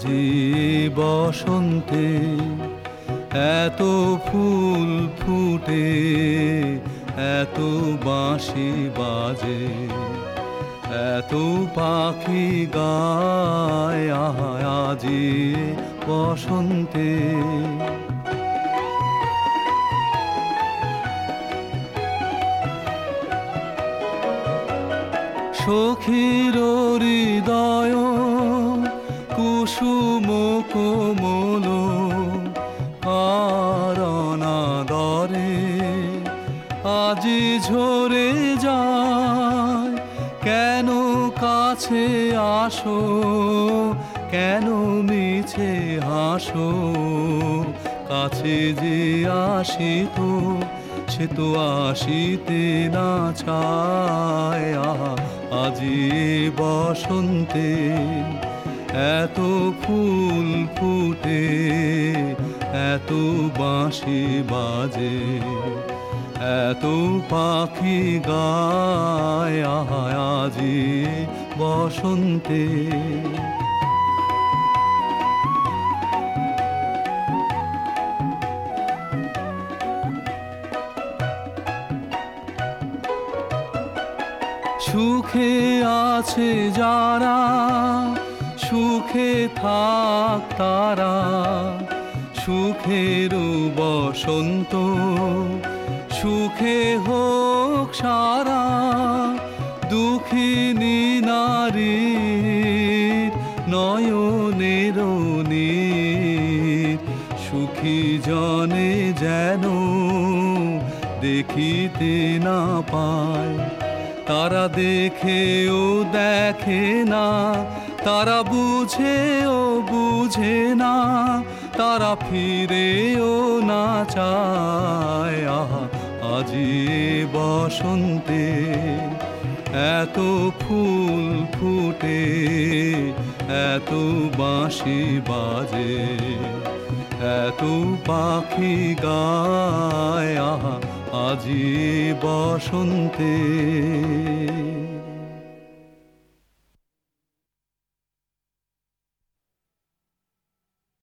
আজি বসন্তে এত ফুল ফুটে, এত বাঁশি বাজে, এত পাখি গায় আজি বসন্তে। সখীর হৃদয় কোমল কারণাদরে আজি ঝরে যায়, কেন কাছে আসো, কেন মিছে হাসো, কাছে যে আসিত সে তো আসিতে না চায় আজি বসন্তে এত ফুল ফুটে এত বাঁশি বাজে এত পাখি গায় আজি বসন্তে। সুখে আছে যারা সুখে থাক তারা সুখের বসন্ত, সুখে হোক সারা দুঃখিনী নারী নয়নের নীর, সুখী জনে যেন দেখিতে না পায়। তারা দেখেও দেখে না তারা বুঝেও বুঝে না তারা ফিরেও না চায়। আহা, আজি বসন্তে এত ফুল ফুটে এত বাঁশি বাজে এত পাখি গায়। আহা, আজি বসন্তে